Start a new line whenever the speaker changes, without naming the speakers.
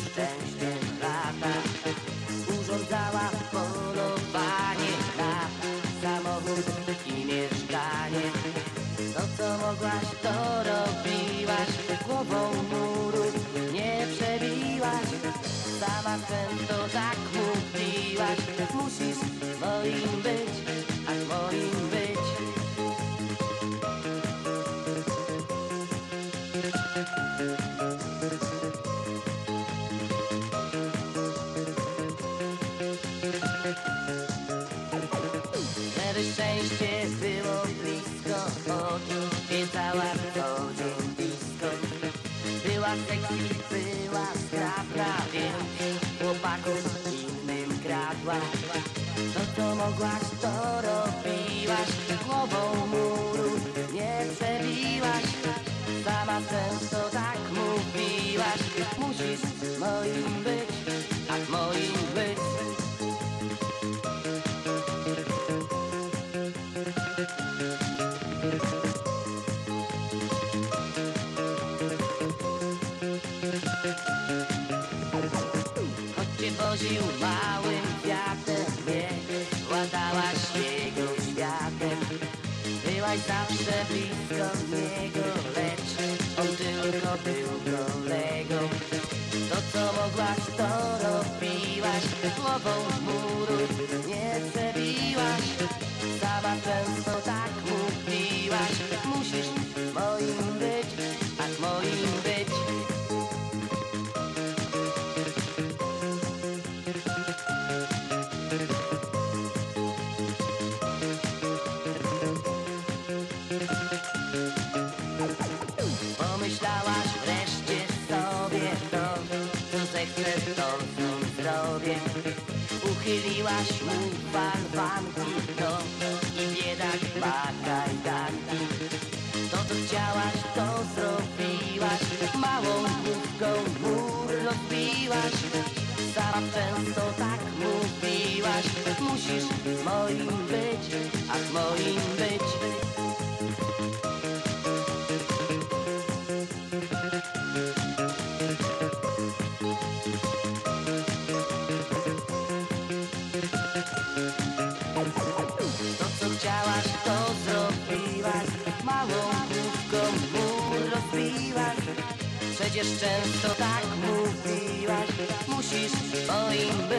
szczęściem lata. Urządzała polowanie na samochód i mieszkanie. To co mogłaś to robiłaś Głową muru nie przebiłaś. Sama ten to tak mówiłaś Musisz moim być, aż moim być. Thank you. Żeby szczęście było blisko Odwiedzała co dzień blisko. Była sexy, była sprawna Więc chłopaków innym kradła To co mogłaś to robiłaś? Głową woził małym kwiatem Nie łatałaś jego światem Byłaś zawsze blisko niego Lecz on tylko był kolegą. To co mogłaś to robiłaś Głową w muru nie Uchyliłaś mu balwanki no I biedak ma kajdanki To co chciałaś to zrobiłaś. Małą główką mur rozbiłaś. Sama często tak mówiłaś. Musisz moim być, a moim być Przecież często tak mówiłaś. Musisz moim być,